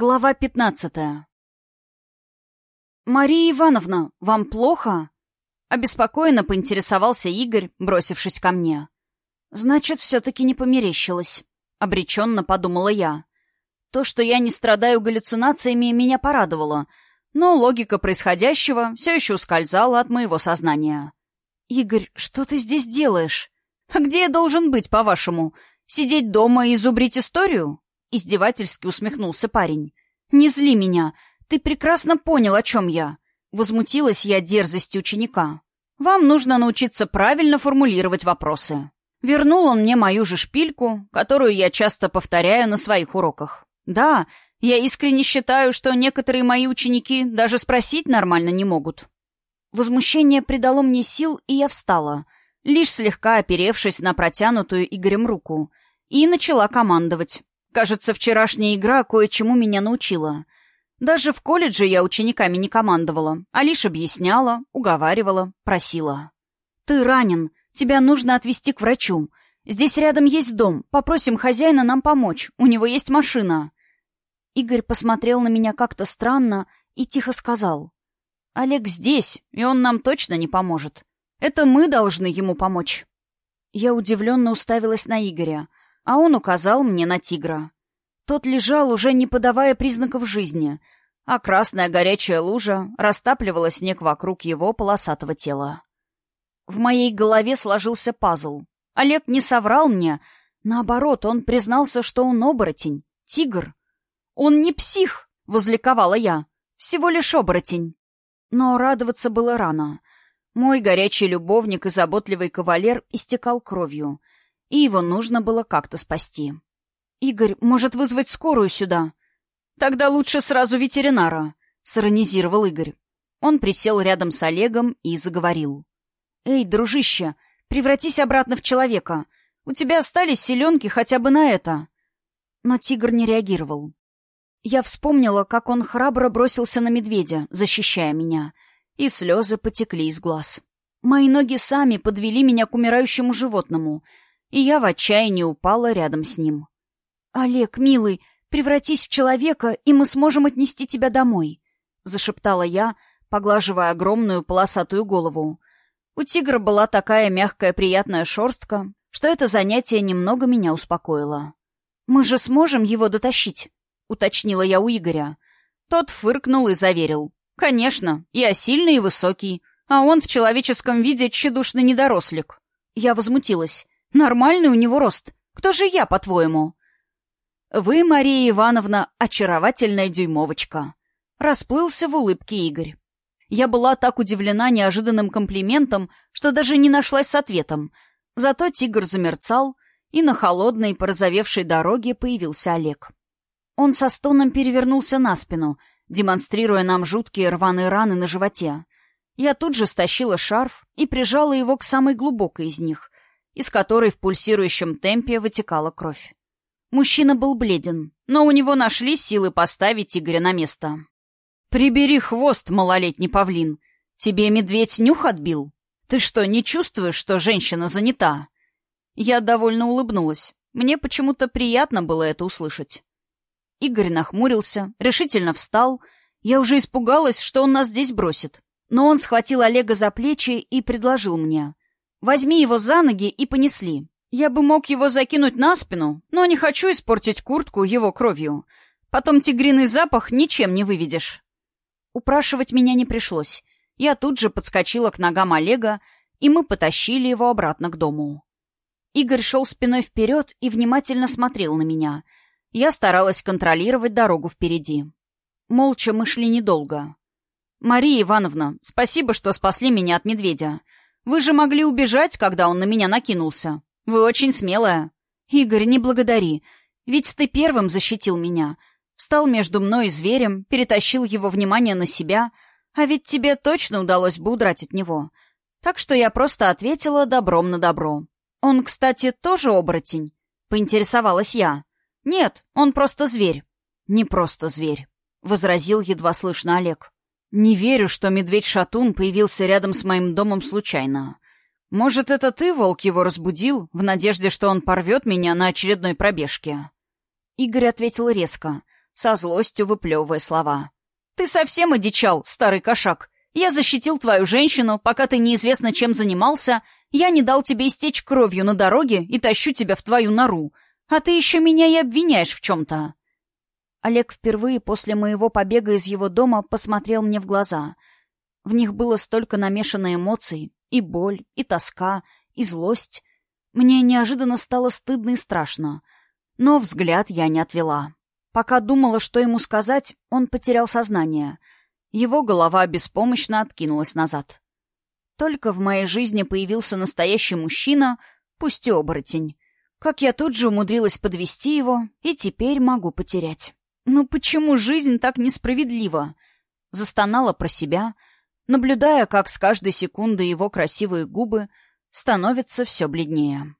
Глава пятнадцатая. «Мария Ивановна, вам плохо?» Обеспокоенно поинтересовался Игорь, бросившись ко мне. «Значит, все-таки не померещилось», — обреченно подумала я. То, что я не страдаю галлюцинациями, меня порадовало, но логика происходящего все еще ускользала от моего сознания. «Игорь, что ты здесь делаешь? А где я должен быть, по-вашему? Сидеть дома и зубрить историю?» Издевательски усмехнулся парень. «Не зли меня. Ты прекрасно понял, о чем я». Возмутилась я дерзости ученика. «Вам нужно научиться правильно формулировать вопросы». Вернул он мне мою же шпильку, которую я часто повторяю на своих уроках. Да, я искренне считаю, что некоторые мои ученики даже спросить нормально не могут. Возмущение придало мне сил, и я встала, лишь слегка оперевшись на протянутую Игорем руку, и начала командовать. Кажется, вчерашняя игра кое-чему меня научила. Даже в колледже я учениками не командовала, а лишь объясняла, уговаривала, просила. «Ты ранен. Тебя нужно отвезти к врачу. Здесь рядом есть дом. Попросим хозяина нам помочь. У него есть машина». Игорь посмотрел на меня как-то странно и тихо сказал. «Олег здесь, и он нам точно не поможет. Это мы должны ему помочь». Я удивленно уставилась на Игоря а он указал мне на тигра. Тот лежал, уже не подавая признаков жизни, а красная горячая лужа растапливала снег вокруг его полосатого тела. В моей голове сложился пазл. Олег не соврал мне. Наоборот, он признался, что он оборотень, тигр. «Он не псих!» — возликовала я. «Всего лишь оборотень». Но радоваться было рано. Мой горячий любовник и заботливый кавалер истекал кровью — и его нужно было как-то спасти. «Игорь, может вызвать скорую сюда?» «Тогда лучше сразу ветеринара», — сиронизировал Игорь. Он присел рядом с Олегом и заговорил. «Эй, дружище, превратись обратно в человека. У тебя остались селенки хотя бы на это». Но тигр не реагировал. Я вспомнила, как он храбро бросился на медведя, защищая меня, и слезы потекли из глаз. Мои ноги сами подвели меня к умирающему животному — и я в отчаянии упала рядом с ним. «Олег, милый, превратись в человека, и мы сможем отнести тебя домой», — зашептала я, поглаживая огромную полосатую голову. У тигра была такая мягкая приятная шерстка, что это занятие немного меня успокоило. «Мы же сможем его дотащить», — уточнила я у Игоря. Тот фыркнул и заверил. «Конечно, я сильный и высокий, а он в человеческом виде тщедушный недорослик». Я возмутилась. Нормальный у него рост. Кто же я, по-твоему? Вы, Мария Ивановна, очаровательная дюймовочка. Расплылся в улыбке Игорь. Я была так удивлена неожиданным комплиментом, что даже не нашлась с ответом. Зато тигр замерцал, и на холодной, порозовевшей дороге появился Олег. Он со стоном перевернулся на спину, демонстрируя нам жуткие рваные раны на животе. Я тут же стащила шарф и прижала его к самой глубокой из них, из которой в пульсирующем темпе вытекала кровь. Мужчина был бледен, но у него нашли силы поставить Игоря на место. «Прибери хвост, малолетний павлин. Тебе медведь нюх отбил? Ты что, не чувствуешь, что женщина занята?» Я довольно улыбнулась. Мне почему-то приятно было это услышать. Игорь нахмурился, решительно встал. Я уже испугалась, что он нас здесь бросит. Но он схватил Олега за плечи и предложил мне. Возьми его за ноги и понесли. Я бы мог его закинуть на спину, но не хочу испортить куртку его кровью. Потом тигриный запах ничем не выведешь. Упрашивать меня не пришлось. Я тут же подскочила к ногам Олега, и мы потащили его обратно к дому. Игорь шел спиной вперед и внимательно смотрел на меня. Я старалась контролировать дорогу впереди. Молча мы шли недолго. «Мария Ивановна, спасибо, что спасли меня от медведя. Вы же могли убежать, когда он на меня накинулся. Вы очень смелая. Игорь, не благодари. Ведь ты первым защитил меня. Встал между мной и зверем, перетащил его внимание на себя. А ведь тебе точно удалось бы удрать от него. Так что я просто ответила добром на добро. Он, кстати, тоже оборотень? Поинтересовалась я. Нет, он просто зверь. Не просто зверь, — возразил едва слышно Олег. Не верю, что медведь-шатун появился рядом с моим домом случайно. Может, это ты, волк, его разбудил, в надежде, что он порвет меня на очередной пробежке?» Игорь ответил резко, со злостью выплевывая слова. «Ты совсем одичал, старый кошак! Я защитил твою женщину, пока ты неизвестно чем занимался, я не дал тебе истечь кровью на дороге и тащу тебя в твою нору, а ты еще меня и обвиняешь в чем-то!» Олег впервые после моего побега из его дома посмотрел мне в глаза. В них было столько намешанной эмоций, и боль, и тоска, и злость. Мне неожиданно стало стыдно и страшно. Но взгляд я не отвела. Пока думала, что ему сказать, он потерял сознание. Его голова беспомощно откинулась назад. Только в моей жизни появился настоящий мужчина, пусть и оборотень. Как я тут же умудрилась подвести его, и теперь могу потерять. Ну почему жизнь так несправедлива? Застонала про себя, наблюдая, как с каждой секунды его красивые губы становятся все бледнее.